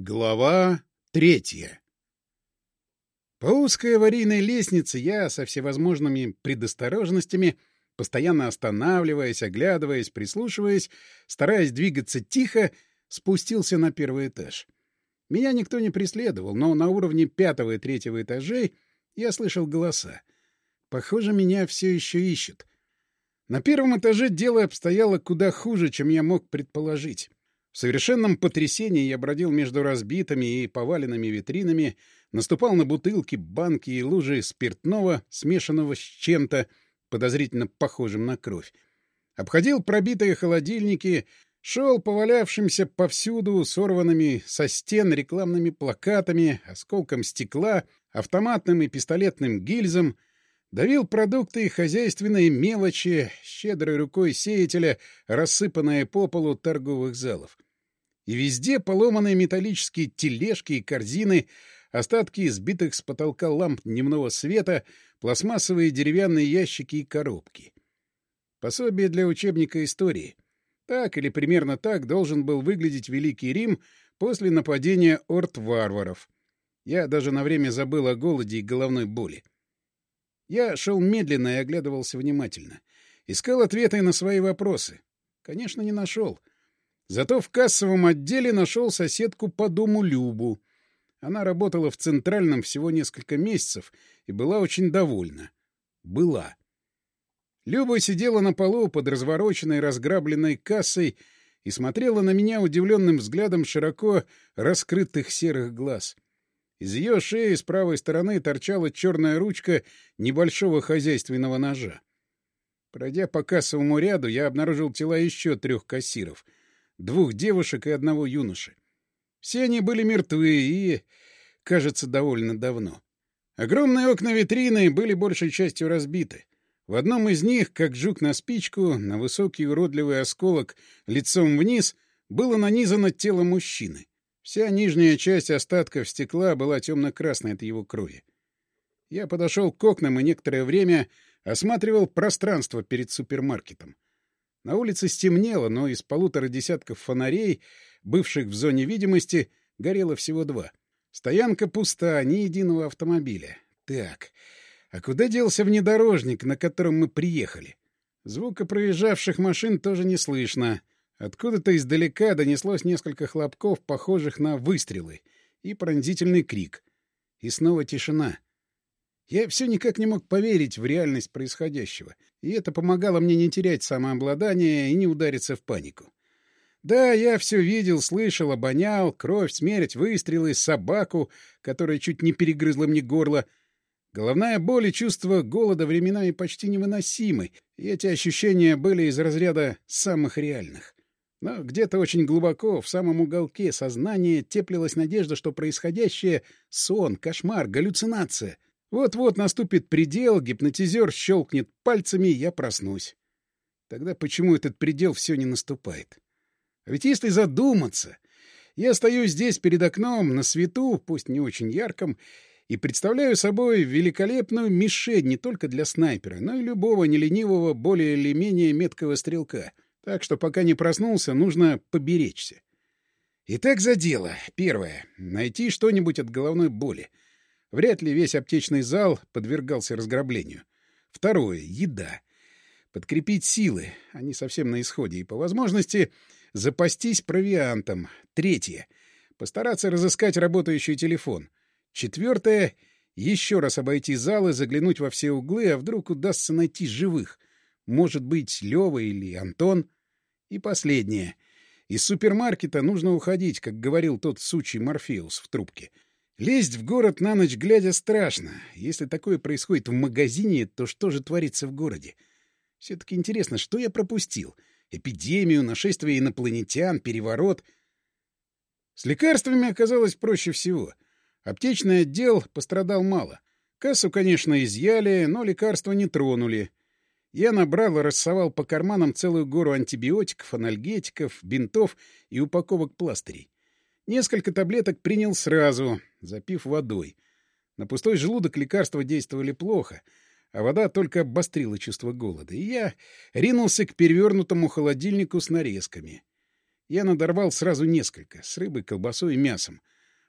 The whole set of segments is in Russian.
Глава третья По узкой аварийной лестнице я со всевозможными предосторожностями, постоянно останавливаясь, оглядываясь, прислушиваясь, стараясь двигаться тихо, спустился на первый этаж. Меня никто не преследовал, но на уровне пятого и третьего этажей я слышал голоса. Похоже, меня все еще ищут. На первом этаже дело обстояло куда хуже, чем я мог предположить. В совершенном потрясении я бродил между разбитыми и поваленными витринами, наступал на бутылки, банки и лужи спиртного, смешанного с чем-то, подозрительно похожим на кровь. Обходил пробитые холодильники, шел повалявшимся повсюду сорванными со стен рекламными плакатами, осколком стекла, автоматным и пистолетным гильзам, давил продукты и хозяйственные мелочи, щедрой рукой сеятеля, рассыпанные по полу торговых залов. И везде поломанные металлические тележки и корзины, остатки избитых с потолка ламп дневного света, пластмассовые деревянные ящики и коробки. Пособие для учебника истории. Так или примерно так должен был выглядеть Великий Рим после нападения орд-варваров. Я даже на время забыл о голоде и головной боли. Я шел медленно и оглядывался внимательно. Искал ответы на свои вопросы. Конечно, не нашел. Зато в кассовом отделе нашел соседку по дому Любу. Она работала в Центральном всего несколько месяцев и была очень довольна. Была. Люба сидела на полу под развороченной разграбленной кассой и смотрела на меня удивленным взглядом широко раскрытых серых глаз. Из ее шеи с правой стороны торчала черная ручка небольшого хозяйственного ножа. Пройдя по кассовому ряду, я обнаружил тела еще трех кассиров — двух девушек и одного юноши. Все они были мертвы и, кажется, довольно давно. Огромные окна витрины были большей частью разбиты. В одном из них, как жук на спичку, на высокий уродливый осколок лицом вниз было нанизано тело мужчины. Вся нижняя часть остатков стекла была темно-красной от его крови. Я подошел к окнам и некоторое время осматривал пространство перед супермаркетом. На улице стемнело, но из полутора десятков фонарей, бывших в зоне видимости, горело всего два. Стоянка пуста, ни единого автомобиля. Так, а куда делся внедорожник, на котором мы приехали? Звука проезжавших машин тоже не слышно. Откуда-то издалека донеслось несколько хлопков, похожих на выстрелы, и пронзительный крик. И снова тишина. Я все никак не мог поверить в реальность происходящего, и это помогало мне не терять самообладание и не удариться в панику. Да, я все видел, слышал, обонял, кровь, смерть, выстрелы, собаку, которая чуть не перегрызла мне горло. Головная боль и чувство голода временами почти невыносимы, и эти ощущения были из разряда самых реальных. Но где-то очень глубоко, в самом уголке сознания теплилась надежда, что происходящее — сон, кошмар, галлюцинация — вот-вот наступит предел, гипнотизер щелкнет пальцами, и я проснусь. Тогда почему этот предел все не наступает? А ведь если задуматься, я стою здесь перед окном, на свету, пусть не очень ярком, и представляю собой великолепную мишень не только для снайпера, но и любого неленивого, более или менее меткого стрелка. Так что пока не проснулся, нужно поберечься. Итак, за дело. Первое. Найти что-нибудь от головной боли. Вряд ли весь аптечный зал подвергался разграблению. Второе — еда. Подкрепить силы, они совсем на исходе, и по возможности запастись провиантом. Третье — постараться разыскать работающий телефон. Четвертое — еще раз обойти зал и заглянуть во все углы, а вдруг удастся найти живых. Может быть, Лёва или Антон. И последнее. Из супермаркета нужно уходить, как говорил тот сучий Морфеус в трубке — Лезть в город на ночь глядя страшно. Если такое происходит в магазине, то что же творится в городе? Все-таки интересно, что я пропустил? Эпидемию, нашествие инопланетян, переворот? С лекарствами оказалось проще всего. Аптечный отдел пострадал мало. Кассу, конечно, изъяли, но лекарства не тронули. Я набрал и рассовал по карманам целую гору антибиотиков, анальгетиков, бинтов и упаковок пластырей. Несколько таблеток принял сразу, запив водой. На пустой желудок лекарства действовали плохо, а вода только обострила чувство голода, и я ринулся к перевернутому холодильнику с нарезками. Я надорвал сразу несколько, с рыбой, колбасой и мясом.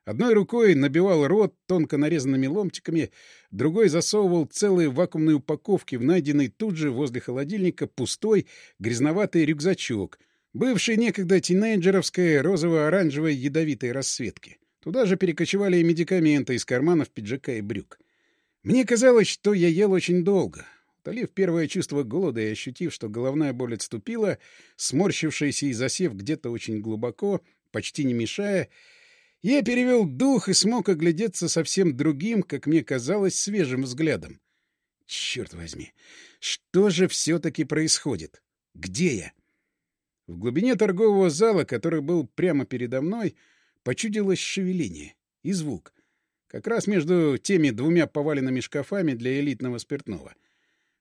Одной рукой набивал рот тонко нарезанными ломтиками, другой засовывал целые вакуумные упаковки в найденный тут же возле холодильника пустой грязноватый рюкзачок, бывший некогда тинейджеровской розово-оранжевой ядовитой расцветки. Туда же перекочевали и медикаменты из карманов пиджака и брюк. Мне казалось, что я ел очень долго. Утолив первое чувство голода и ощутив, что головная боль отступила, сморщившаяся и засев где-то очень глубоко, почти не мешая, я перевел дух и смог оглядеться совсем другим, как мне казалось, свежим взглядом. Черт возьми, что же все-таки происходит? Где я? В глубине торгового зала, который был прямо передо мной, почудилось шевеление и звук. Как раз между теми двумя поваленными шкафами для элитного спиртного.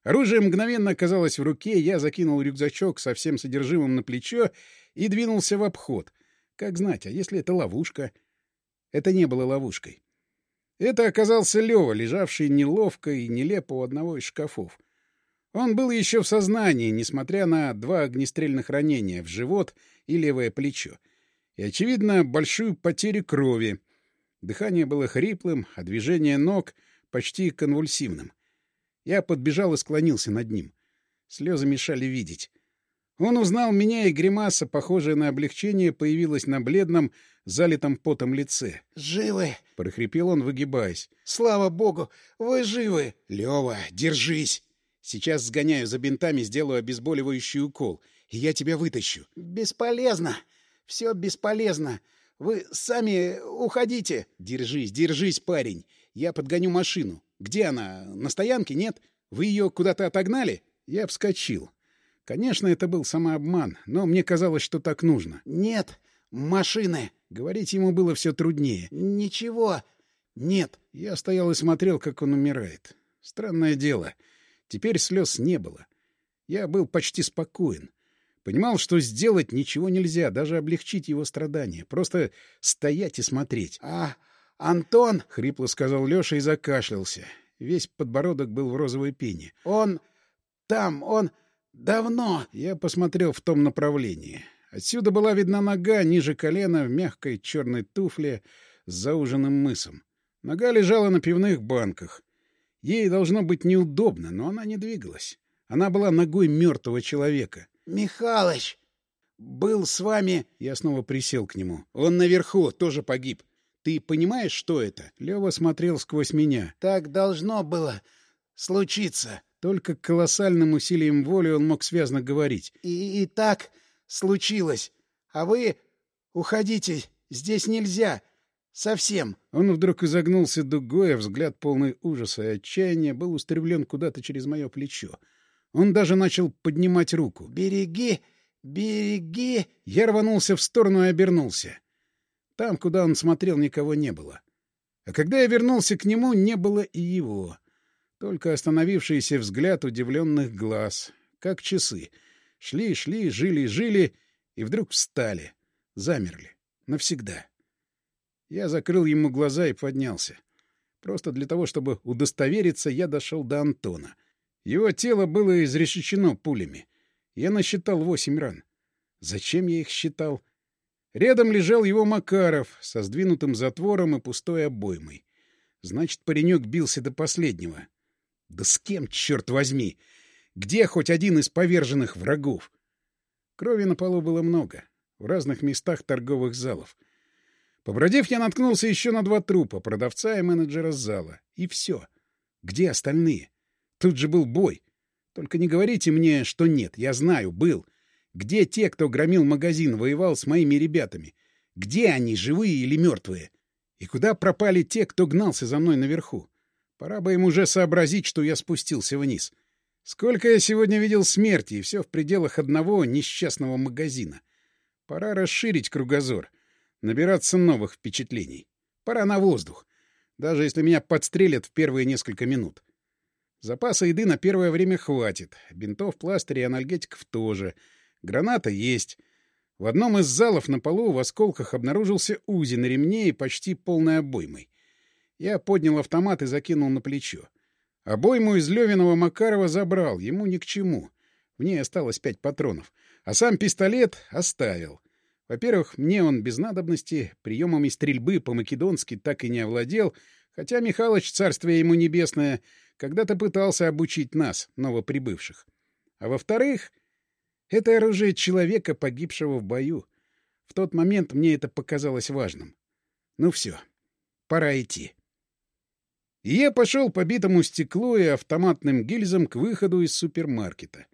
Оружие мгновенно оказалось в руке, я закинул рюкзачок со всем содержимым на плечо и двинулся в обход. Как знать, а если это ловушка — это не было ловушкой. Это оказался Лёва, лежавший неловко и нелепо у одного из шкафов. Он был еще в сознании, несмотря на два огнестрельных ранения в живот и левое плечо. И, очевидно, большую потерю крови. Дыхание было хриплым, а движение ног почти конвульсивным. Я подбежал и склонился над ним. Слезы мешали видеть. Он узнал меня, и гримаса, похожая на облегчение, появилась на бледном, залитом потом лице. «Живы!» — прохрипел он, выгибаясь. «Слава богу! Вы живы!» «Лёва, держись! Сейчас сгоняю за бинтами, сделаю обезболивающий укол, и я тебя вытащу». «Бесполезно! Все бесполезно! Вы сами уходите!» «Держись, держись, парень! Я подгоню машину. Где она? На стоянке, нет? Вы ее куда-то отогнали?» Я вскочил. Конечно, это был самообман, но мне казалось, что так нужно. «Нет, машины!» Говорить ему было все труднее. «Ничего! Нет!» Я стоял и смотрел, как он умирает. Странное дело. Теперь слез не было. Я был почти спокоен. Понимал, что сделать ничего нельзя, даже облегчить его страдания. Просто стоять и смотреть. «А, Антон!» — хрипло сказал Леша и закашлялся. Весь подбородок был в розовой пене. «Он там, он...» «Давно!» Я посмотрел в том направлении. Отсюда была видна нога ниже колена в мягкой черной туфле с зауженным мысом. Нога лежала на пивных банках. Ей должно быть неудобно, но она не двигалась. Она была ногой мертвого человека. «Михалыч! Был с вами...» Я снова присел к нему. «Он наверху, тоже погиб. Ты понимаешь, что это?» Лева смотрел сквозь меня. «Так должно было случиться». Только колоссальным усилием воли он мог связно говорить. И, и так случилось. А вы уходите, здесь нельзя. Совсем. Он вдруг изогнулся дугой, а взгляд полный ужаса и отчаяния был устремлен куда-то через мое плечо. Он даже начал поднимать руку. «Береги! Береги!» Я рванулся в сторону и обернулся. Там, куда он смотрел, никого не было. А когда я вернулся к нему, не было и его. Только остановившийся взгляд удивленных глаз, как часы. Шли, шли, жили, жили, и вдруг встали. Замерли. Навсегда. Я закрыл ему глаза и поднялся. Просто для того, чтобы удостовериться, я дошел до Антона. Его тело было изрешечено пулями. Я насчитал восемь ран. Зачем я их считал? Рядом лежал его Макаров со сдвинутым затвором и пустой обоймой. Значит, паренек бился до последнего. Да с кем, черт возьми? Где хоть один из поверженных врагов? Крови на полу было много, в разных местах торговых залов. Побродив, я наткнулся еще на два трупа, продавца и менеджера зала. И все. Где остальные? Тут же был бой. Только не говорите мне, что нет. Я знаю, был. Где те, кто громил магазин, воевал с моими ребятами? Где они, живые или мертвые? И куда пропали те, кто гнался за мной наверху? Пора бы им уже сообразить, что я спустился вниз. Сколько я сегодня видел смерти, и все в пределах одного несчастного магазина. Пора расширить кругозор, набираться новых впечатлений. Пора на воздух, даже если меня подстрелят в первые несколько минут. Запаса еды на первое время хватит. Бинтов, пластырей и анальгетиков тоже. Граната есть. В одном из залов на полу в осколках обнаружился УЗИ на ремне и почти полной обоймой. Я поднял автомат и закинул на плечо. Обойму из Левиного Макарова забрал, ему ни к чему. В ней осталось пять патронов. А сам пистолет оставил. Во-первых, мне он без надобности, приемами стрельбы по-македонски так и не овладел, хотя Михалыч, царствие ему небесное, когда-то пытался обучить нас, новоприбывших. А во-вторых, это оружие человека, погибшего в бою. В тот момент мне это показалось важным. Ну все, пора идти. И я пошел по битому стеклу и автоматным гильзам к выходу из супермаркета.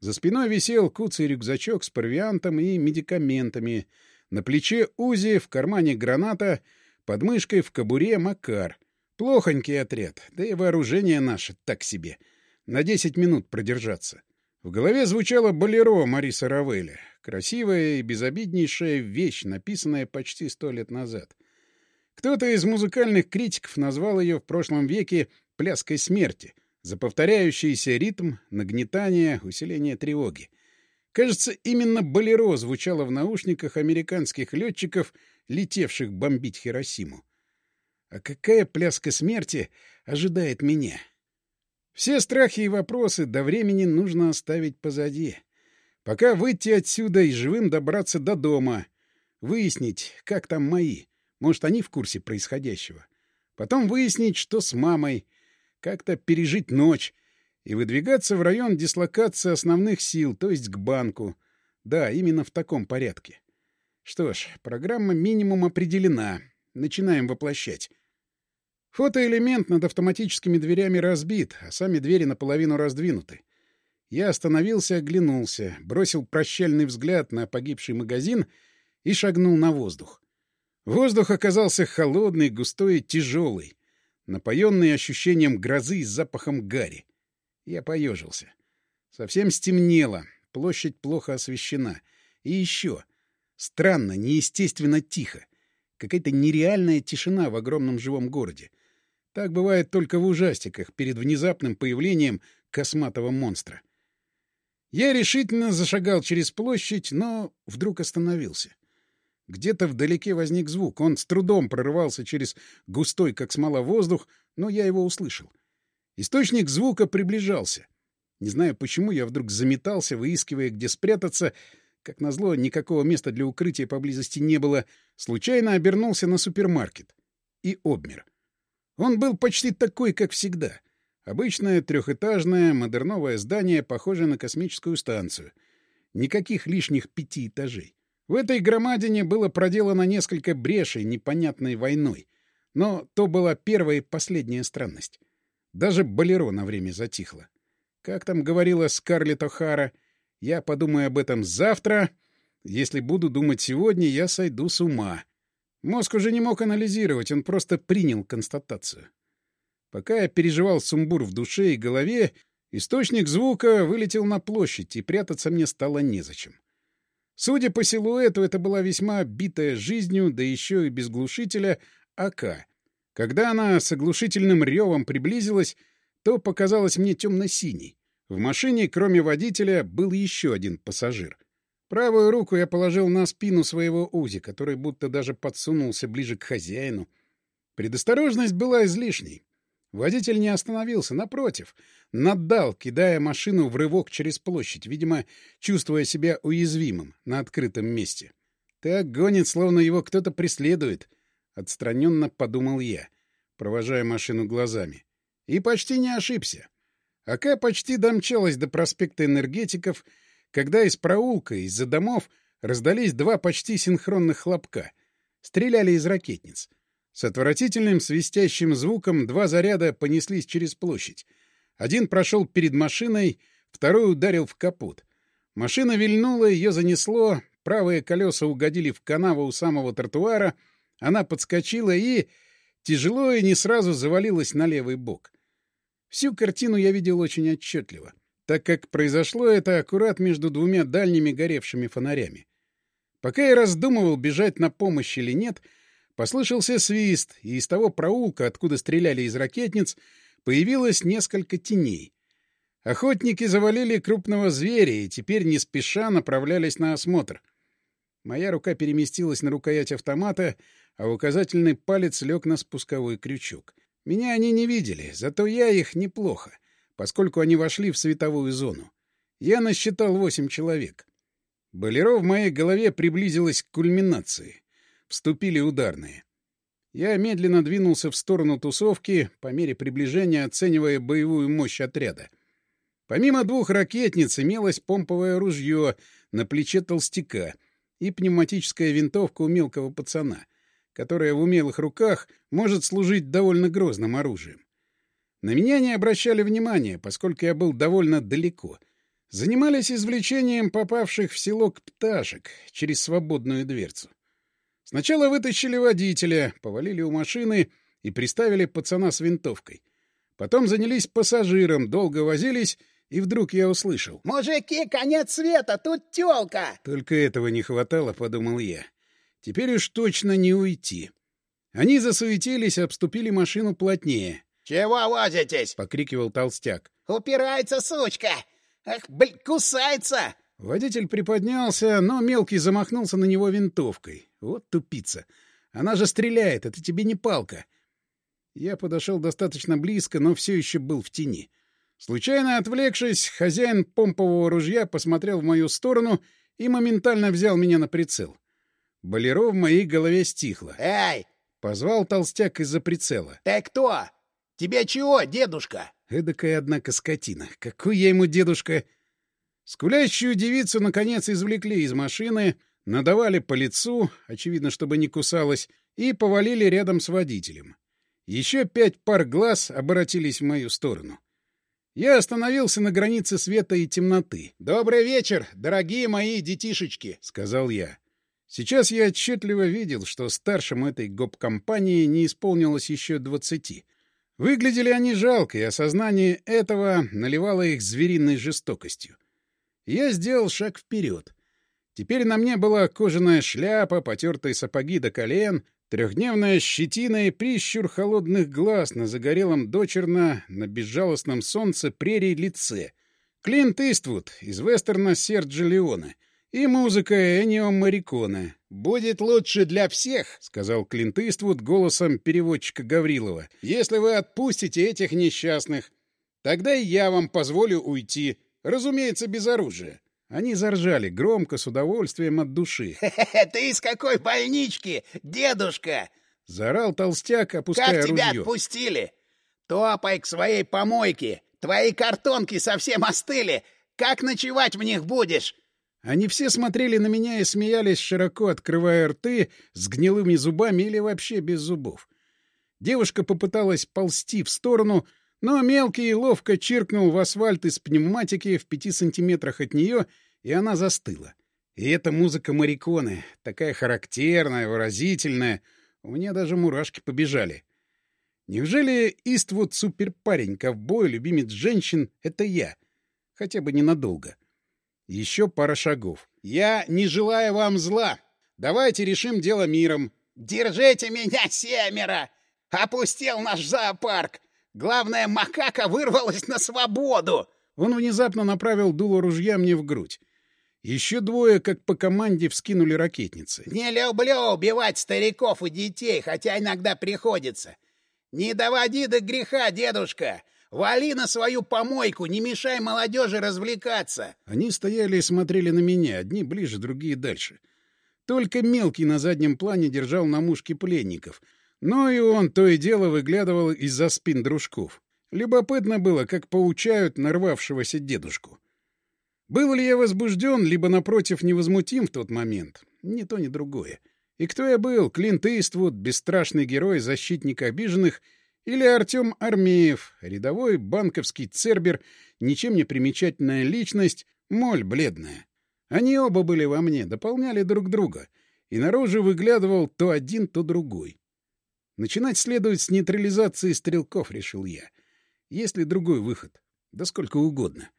За спиной висел куцый рюкзачок с провиантом и медикаментами. На плече УЗИ, в кармане граната, под мышкой в кобуре Макар. Плохонький отряд, да и вооружение наше так себе. На десять минут продержаться. В голове звучало «Болеро» Мариса Равеля. Красивая и безобиднейшая вещь, написанная почти сто лет назад. Кто-то из музыкальных критиков назвал ее в прошлом веке «пляской смерти» за повторяющийся ритм, нагнетание, усиление тревоги. Кажется, именно «Болеро» звучало в наушниках американских летчиков, летевших бомбить Хиросиму. А какая пляска смерти ожидает меня? Все страхи и вопросы до времени нужно оставить позади. Пока выйти отсюда и живым добраться до дома, выяснить, как там мои — может, они в курсе происходящего. Потом выяснить, что с мамой, как-то пережить ночь и выдвигаться в район дислокации основных сил, то есть к банку. Да, именно в таком порядке. Что ж, программа минимум определена. Начинаем воплощать. Фотоэлемент над автоматическими дверями разбит, а сами двери наполовину раздвинуты. Я остановился, оглянулся, бросил прощальный взгляд на погибший магазин и шагнул на воздух. Воздух оказался холодный, густой и тяжелый, напоенный ощущением грозы и запахом гари. Я поежился. Совсем стемнело, площадь плохо освещена. И еще. Странно, неестественно тихо. Какая-то нереальная тишина в огромном живом городе. Так бывает только в ужастиках перед внезапным появлением косматого монстра. Я решительно зашагал через площадь, но вдруг остановился. Где-то вдалеке возник звук. Он с трудом прорывался через густой, как смола, воздух, но я его услышал. Источник звука приближался. Не знаю, почему я вдруг заметался, выискивая, где спрятаться. Как назло, никакого места для укрытия поблизости не было. Случайно обернулся на супермаркет. И обмер. Он был почти такой, как всегда. Обычное трехэтажное модерновое здание, похожее на космическую станцию. Никаких лишних пяти этажей. В этой громадине было проделано несколько брешей непонятной войной. Но то была первая и последняя странность. Даже Болеро на время затихло. Как там говорила Скарлетт О'Хара, я подумаю об этом завтра. Если буду думать сегодня, я сойду с ума. Мозг уже не мог анализировать, он просто принял констатацию. Пока я переживал сумбур в душе и голове, источник звука вылетел на площадь, и прятаться мне стало незачем. Судя по силуэту, это была весьма битая жизнью, да еще и без глушителя, АК. Когда она с оглушительным ревом приблизилась, то показалась мне темно-синей. В машине, кроме водителя, был еще один пассажир. Правую руку я положил на спину своего Узи, который будто даже подсунулся ближе к хозяину. Предосторожность была излишней. Водитель не остановился, напротив, наддал, кидая машину в рывок через площадь, видимо, чувствуя себя уязвимым на открытом месте. Так гонит, словно его кто-то преследует. Отстраненно подумал я, провожая машину глазами. И почти не ошибся. АК почти домчалась до проспекта энергетиков, когда из проулка, из-за домов, раздались два почти синхронных хлопка. Стреляли из ракетниц. С отвратительным свистящим звуком два заряда понеслись через площадь. Один прошел перед машиной, второй ударил в капот. Машина вильнула, ее занесло, правые колеса угодили в канаву у самого тротуара, она подскочила и, тяжело и не сразу завалилась на левый бок. Всю картину я видел очень отчетливо, так как произошло это аккурат между двумя дальними горевшими фонарями. Пока я раздумывал, бежать на помощь или нет — Послышался свист, и из того проулка, откуда стреляли из ракетниц, появилось несколько теней. Охотники завалили крупного зверя и теперь не спеша направлялись на осмотр. Моя рука переместилась на рукоять автомата, а указательный палец лег на спусковой крючок. Меня они не видели, зато я их неплохо, поскольку они вошли в световую зону. Я насчитал восемь человек. Болеро в моей голове приблизилось к кульминации. Вступили ударные. Я медленно двинулся в сторону тусовки, по мере приближения оценивая боевую мощь отряда. Помимо двух ракетниц имелось помповое ружье на плече толстяка и пневматическая винтовка у мелкого пацана, которая в умелых руках может служить довольно грозным оружием. На меня не обращали внимания, поскольку я был довольно далеко. Занимались извлечением попавших в селок пташек через свободную дверцу. Сначала вытащили водителя, повалили у машины и приставили пацана с винтовкой. Потом занялись пассажиром, долго возились, и вдруг я услышал. «Мужики, конец света, тут тёлка!» Только этого не хватало, подумал я. Теперь уж точно не уйти. Они засуетились, обступили машину плотнее. «Чего возитесь?» — покрикивал толстяк. «Упирается, сучка! Ах, блин, кусается!» Водитель приподнялся, но мелкий замахнулся на него винтовкой. Вот тупица. Она же стреляет, это тебе не палка. Я подошел достаточно близко, но все еще был в тени. Случайно отвлекшись, хозяин помпового ружья посмотрел в мою сторону и моментально взял меня на прицел. Болеро в моей голове стихло. «Эй!» — позвал толстяк из-за прицела. «Ты кто? Тебе чего, дедушка?» Эдакая, однако, скотина. Какой я ему дедушка? Скулящую девицу, наконец, извлекли из машины, надавали по лицу, очевидно, чтобы не кусалась, и повалили рядом с водителем. Еще пять пар глаз обратились в мою сторону. Я остановился на границе света и темноты. «Добрый вечер, дорогие мои детишечки», — сказал я. Сейчас я отчетливо видел, что старшему этой гоп-компании не исполнилось еще двадцати. Выглядели они жалко, и осознание этого наливало их звериной жестокостью. Я сделал шаг вперед. Теперь на мне была кожаная шляпа, потертые сапоги до колен, трехдневная щетина и прищур холодных глаз на загорелом дочерно на безжалостном солнце прерий лице. Клинт Иствуд из вестерна Серджи Леоне и музыка Энио Мариконе. «Будет лучше для всех», — сказал Клинт Иствуд голосом переводчика Гаврилова, «если вы отпустите этих несчастных. Тогда и я вам позволю уйти». Разумеется, без оружия. Они заржали громко, с удовольствием от души. «Ты из какой больнички, дедушка?» — заорал толстяк, опуская «Как тебя ружье. отпустили? Топай к своей помойке. Твои картонки совсем остыли. Как ночевать в них будешь?» Они все смотрели на меня и смеялись, широко открывая рты, с гнилыми зубами или вообще без зубов. Девушка попыталась ползти в сторону, но мелкий ловко чиркнул в асфальт из пневматики в пяти сантиметрах от нее, и она застыла. И эта музыка Мариконы, такая характерная, выразительная, у меня даже мурашки побежали. Неужели Иствуд суперпарень, ковбой, любимец женщин — это я? Хотя бы ненадолго. Еще пара шагов. «Я не желаю вам зла. Давайте решим дело миром». «Держите меня, семеро! Опустил наш зоопарк! Главное, макака вырвалась на свободу!» Он внезапно направил дуло ружья мне в грудь. Еще двое, как по команде, вскинули ракетницы. «Не люблю убивать стариков и детей, хотя иногда приходится. Не доводи до греха, дедушка! Вали на свою помойку, не мешай молодежи развлекаться!» Они стояли и смотрели на меня, одни ближе, другие дальше. Только мелкий на заднем плане держал на мушке пленников — но и он то и дело выглядывал из-за спин дружков. Любопытно было, как поучают нарвавшегося дедушку. Был ли я возбужден, либо, напротив, невозмутим в тот момент? Ни то, ни другое. И кто я был? Клинт Иствуд, бесстрашный герой, защитник обиженных, или Артем Армеев, рядовой банковский цербер, ничем не примечательная личность, моль бледная. Они оба были во мне, дополняли друг друга, и наружу выглядывал то один, то другой. Начинать следует с нейтрализации стрелков, решил я. Есть ли другой выход? Да сколько угодно.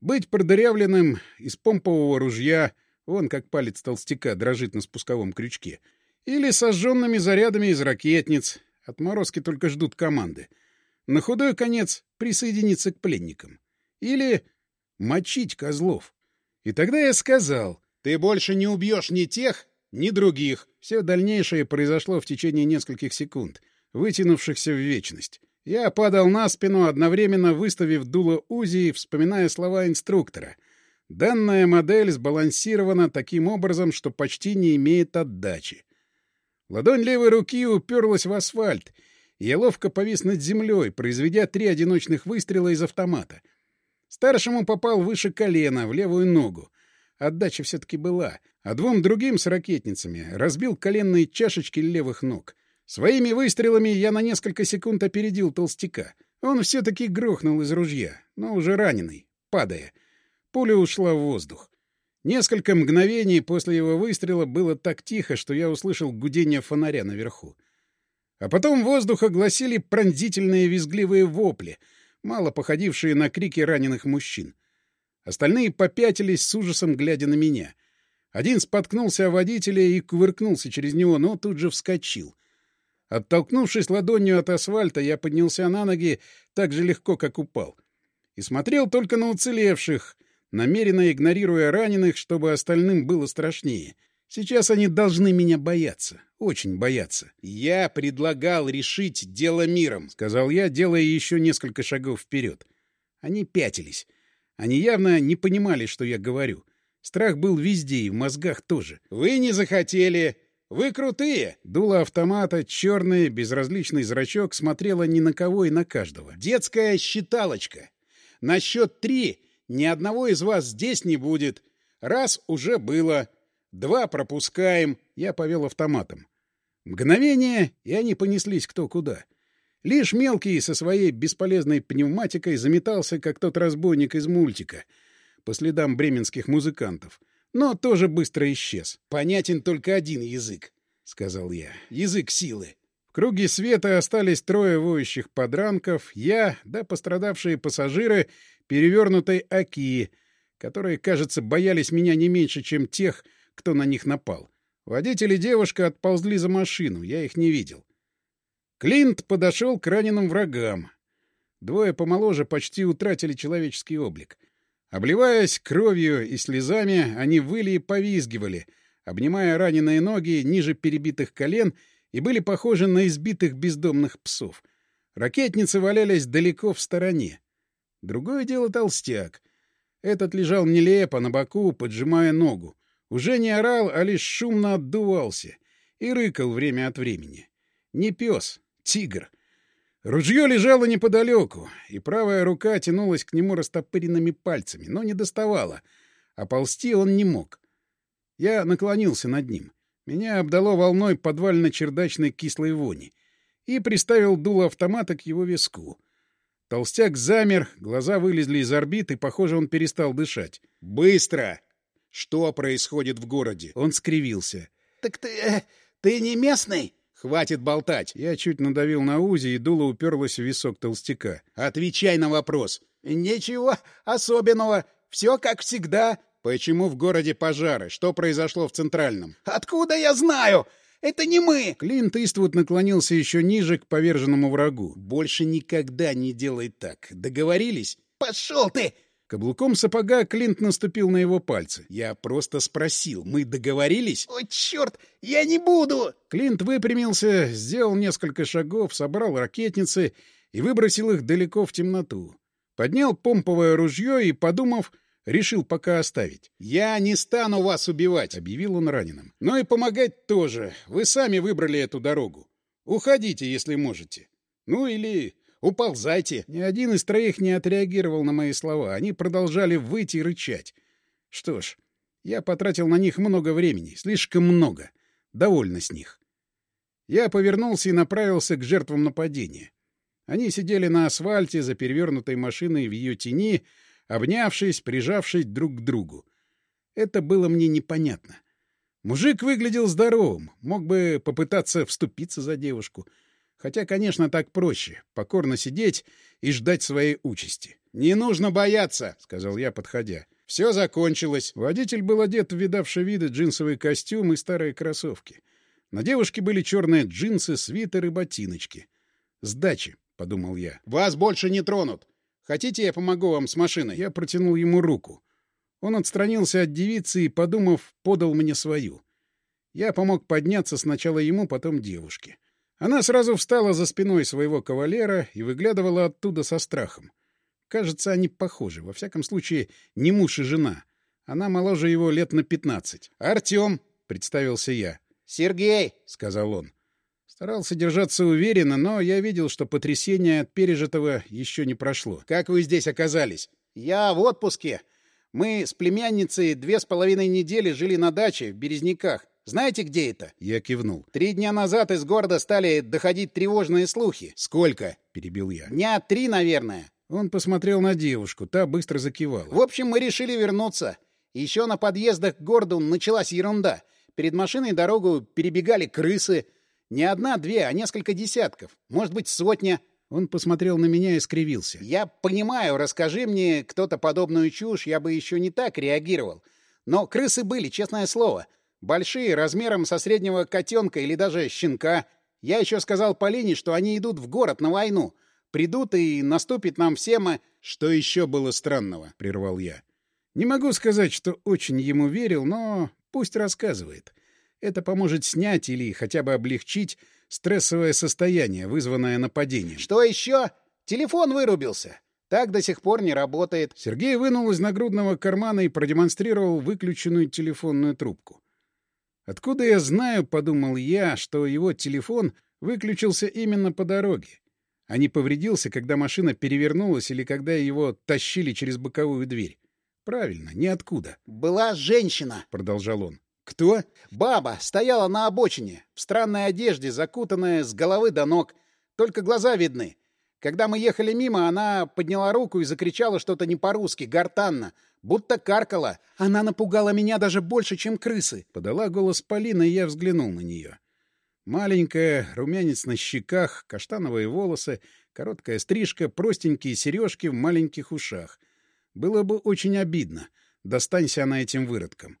Быть продырявленным из помпового ружья, вон как палец толстяка дрожит на спусковом крючке, или сожженными зарядами из ракетниц. Отморозки только ждут команды. На худой конец присоединиться к пленникам. Или мочить козлов. И тогда я сказал, ты больше не убьешь ни тех, ни других. Все дальнейшее произошло в течение нескольких секунд, вытянувшихся в вечность. Я падал на спину, одновременно выставив дуло УЗИ, вспоминая слова инструктора. Данная модель сбалансирована таким образом, что почти не имеет отдачи. Ладонь левой руки уперлась в асфальт, и я ловко повис над землей, произведя три одиночных выстрела из автомата. Старшему попал выше колена, в левую ногу. Отдача все-таки была, а двум другим с ракетницами разбил коленные чашечки левых ног. Своими выстрелами я на несколько секунд опередил толстяка. Он все-таки грохнул из ружья, но уже раненый, падая. Пуля ушла в воздух. Несколько мгновений после его выстрела было так тихо, что я услышал гудение фонаря наверху. А потом воздух огласили пронзительные визгливые вопли, мало походившие на крики раненых мужчин. Остальные попятились с ужасом, глядя на меня. Один споткнулся о водителя и кувыркнулся через него, но тут же вскочил. Оттолкнувшись ладонью от асфальта, я поднялся на ноги так же легко, как упал. И смотрел только на уцелевших, намеренно игнорируя раненых, чтобы остальным было страшнее. Сейчас они должны меня бояться, очень бояться. «Я предлагал решить дело миром», — сказал я, делая еще несколько шагов вперед. Они пятились. Они явно не понимали, что я говорю. Страх был везде, и в мозгах тоже. «Вы не захотели. Вы крутые!» Дуло автомата, черный, безразличный зрачок смотрела ни на кого и на каждого. «Детская считалочка. На счет три ни одного из вас здесь не будет. Раз уже было. Два пропускаем. Я повел автоматом. Мгновение, и они понеслись кто куда. Лишь мелкий со своей бесполезной пневматикой заметался, как тот разбойник из мультика, по следам бременских музыкантов. Но тоже быстро исчез. «Понятен только один язык», — сказал я. «Язык силы». В круге света остались трое воющих подранков, я, да пострадавшие пассажиры перевернутой Аки, которые, кажется, боялись меня не меньше, чем тех, кто на них напал. Водитель и девушка отползли за машину, я их не видел. Клинт подошел к раненым врагам. Двое помоложе почти утратили человеческий облик. Обливаясь кровью и слезами, они выли и повизгивали, обнимая раненые ноги ниже перебитых колен и были похожи на избитых бездомных псов. Ракетницы валялись далеко в стороне. Другое дело толстяк. Этот лежал нелепо на боку, поджимая ногу. Уже не орал, а лишь шумно отдувался и рыкал время от времени. Не пес, тигр. Ружье лежало неподалеку, и правая рука тянулась к нему растопыренными пальцами, но не доставала, а ползти он не мог. Я наклонился над ним. Меня обдало волной подвально-чердачной кислой вони и приставил дуло автомата к его виску. Толстяк замер, глаза вылезли из орбит, и, похоже, он перестал дышать. «Быстро!» «Что происходит в городе?» Он скривился. «Так ты... Э, ты не местный?» «Хватит болтать!» Я чуть надавил на УЗИ, и дуло уперлось в висок толстяка. «Отвечай на вопрос!» «Ничего особенного. Все как всегда». «Почему в городе пожары? Что произошло в Центральном?» «Откуда я знаю? Это не мы!» Клинт Иствуд наклонился еще ниже к поверженному врагу. «Больше никогда не делай так. Договорились?» «Пошел ты!» Каблуком сапога Клинт наступил на его пальцы. «Я просто спросил. Мы договорились?» «О, черт! Я не буду!» Клинт выпрямился, сделал несколько шагов, собрал ракетницы и выбросил их далеко в темноту. Поднял помповое ружье и, подумав, решил пока оставить. «Я не стану вас убивать», — объявил он раненым. «Но и помогать тоже. Вы сами выбрали эту дорогу. Уходите, если можете. Ну или Уползайте!» Ни один из троих не отреагировал на мои слова. Они продолжали выйти и рычать. Что ж, я потратил на них много времени. Слишком много. Довольно с них. Я повернулся и направился к жертвам нападения. Они сидели на асфальте за перевернутой машиной в ее тени, обнявшись, прижавшись друг к другу. Это было мне непонятно. Мужик выглядел здоровым, мог бы попытаться вступиться за девушку — Хотя, конечно, так проще — покорно сидеть и ждать своей участи. «Не нужно бояться», — сказал я, подходя. «Все закончилось». Водитель был одет в видавший виды джинсовый костюм и старые кроссовки. На девушке были черные джинсы, свитер и ботиночки. «Сдачи», — подумал я. «Вас больше не тронут. Хотите, я помогу вам с машиной?» Я протянул ему руку. Он отстранился от девицы и, подумав, подал мне свою. Я помог подняться сначала ему, потом девушке. Она сразу встала за спиной своего кавалера и выглядывала оттуда со страхом. Кажется, они похожи. Во всяком случае, не муж и жена. Она моложе его лет на пятнадцать. «Артем!» — представился я. «Сергей!» — сказал он. Старался держаться уверенно, но я видел, что потрясение от пережитого еще не прошло. «Как вы здесь оказались?» «Я в отпуске. Мы с племянницей две с половиной недели жили на даче в Березняках. Знаете, где это?» Я кивнул. «Три дня назад из города стали доходить тревожные слухи». «Сколько?» — перебил я. «Дня три, наверное». Он посмотрел на девушку, та быстро закивала. «В общем, мы решили вернуться. Еще на подъездах к городу началась ерунда. Перед машиной дорогу перебегали крысы. Не одна, две, а несколько десятков. Может быть, сотня. Он посмотрел на меня и скривился. Я понимаю, расскажи мне кто-то подобную чушь, я бы еще не так реагировал. Но крысы были, честное слово. Большие, размером со среднего котенка или даже щенка. Я еще сказал Полине, что они идут в город на войну. Придут и наступит нам всем... И... Что еще было странного? — прервал я. Не могу сказать, что очень ему верил, но пусть рассказывает. Это поможет снять или хотя бы облегчить стрессовое состояние, вызванное нападением. Что еще? Телефон вырубился. Так до сих пор не работает. Сергей вынул из нагрудного кармана и продемонстрировал выключенную телефонную трубку. Откуда я знаю, подумал я, что его телефон выключился именно по дороге, а не повредился, когда машина перевернулась или когда его тащили через боковую дверь. Правильно, ниоткуда. «Была женщина», — продолжал он. «Кто?» «Баба. Стояла на обочине. В странной одежде, закутанная с головы до ног. Только глаза видны. Когда мы ехали мимо, она подняла руку и закричала что-то не по-русски, гортанно, будто каркала. Она напугала меня даже больше, чем крысы. Подала голос Полина, и я взглянул на нее. Маленькая, румянец на щеках, каштановые волосы, короткая стрижка, простенькие сережки в маленьких ушах. Было бы очень обидно. Достанься она этим выродком.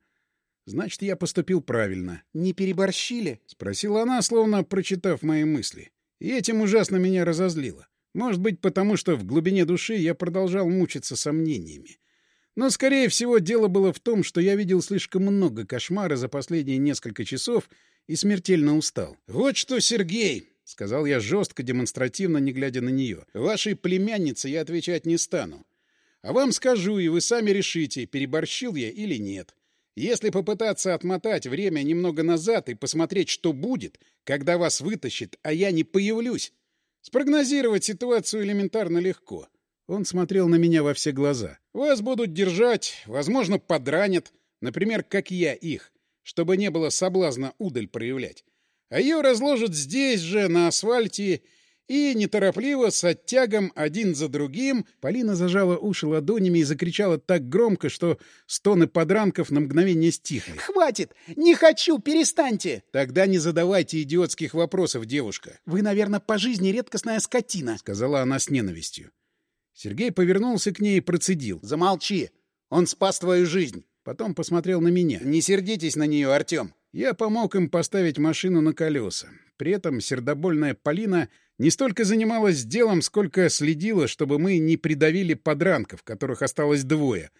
Значит, я поступил правильно. — Не переборщили? — спросила она, словно прочитав мои мысли. И этим ужасно меня разозлило. Может быть, потому что в глубине души я продолжал мучиться сомнениями. Но, скорее всего, дело было в том, что я видел слишком много кошмара за последние несколько часов и смертельно устал. «Вот что, Сергей!» — сказал я жестко, демонстративно, не глядя на нее. «Вашей племяннице я отвечать не стану. А вам скажу, и вы сами решите, переборщил я или нет. Если попытаться отмотать время немного назад и посмотреть, что будет, когда вас вытащит, а я не появлюсь, спрогнозировать ситуацию элементарно легко. Он смотрел на меня во все глаза. Вас будут держать, возможно, подранят, например, как я их, чтобы не было соблазна удаль проявлять. А ее разложат здесь же, на асфальте, и неторопливо, с оттягом один за другим, Полина зажала уши ладонями и закричала так громко, что стоны подранков на мгновение стихли. «Хватит! Не хочу! Перестаньте!» «Тогда не задавайте идиотских вопросов, девушка!» «Вы, наверное, по жизни редкостная скотина!» — сказала она с ненавистью. Сергей повернулся к ней и процедил. «Замолчи! Он спас твою жизнь!» Потом посмотрел на меня. «Не сердитесь на нее, Артем!» Я помог им поставить машину на колеса. При этом сердобольная Полина не столько занималась делом, сколько следила, чтобы мы не придавили подранков, которых осталось двое.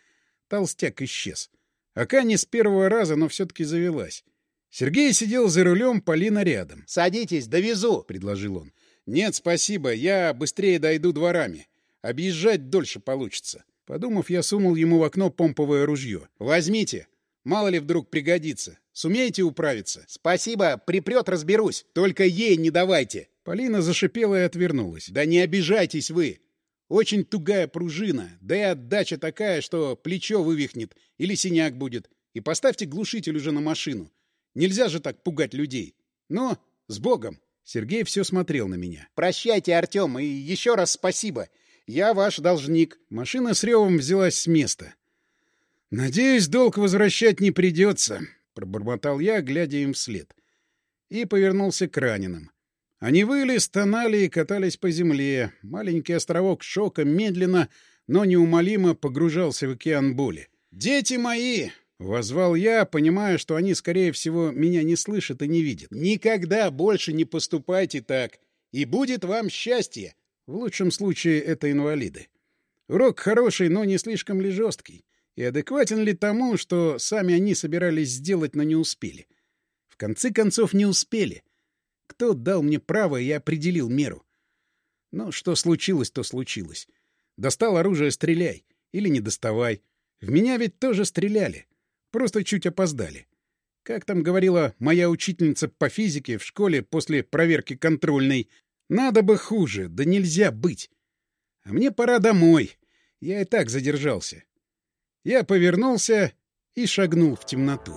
Толстяк исчез. Ака не с первого раза, но все-таки завелась. Сергей сидел за рулем, Полина рядом. «Садитесь, довезу», — предложил он. «Нет, спасибо, я быстрее дойду дворами. Объезжать дольше получится». Подумав, я сунул ему в окно помповое ружье. «Возьмите. Мало ли вдруг пригодится. Сумеете управиться?» «Спасибо, припрет, разберусь. Только ей не давайте». Полина зашипела и отвернулась. «Да не обижайтесь вы! Очень тугая пружина, да и отдача такая, что плечо вывихнет или синяк будет. И поставьте глушитель уже на машину. Нельзя же так пугать людей. Ну, с Богом!» Сергей все смотрел на меня. «Прощайте, Артем, и еще раз спасибо. Я ваш должник». Машина с ревом взялась с места. «Надеюсь, долг возвращать не придется», — пробормотал я, глядя им вслед. И повернулся к раненым. Они выли, стонали и катались по земле. Маленький островок шока медленно, но неумолимо погружался в океан боли. «Дети мои!» — возвал я, понимая, что они, скорее всего, меня не слышат и не видят. «Никогда больше не поступайте так, и будет вам счастье!» В лучшем случае это инвалиды. Урок хороший, но не слишком ли жесткий? И адекватен ли тому, что сами они собирались сделать, но не успели? В конце концов, не успели. Кто дал мне право и определил меру? Ну, что случилось, то случилось. Достал оружие — стреляй. Или не доставай. В меня ведь тоже стреляли. Просто чуть опоздали. Как там говорила моя учительница по физике в школе после проверки контрольной, надо бы хуже, да нельзя быть. А мне пора домой. Я и так задержался. Я повернулся и шагнул в темноту.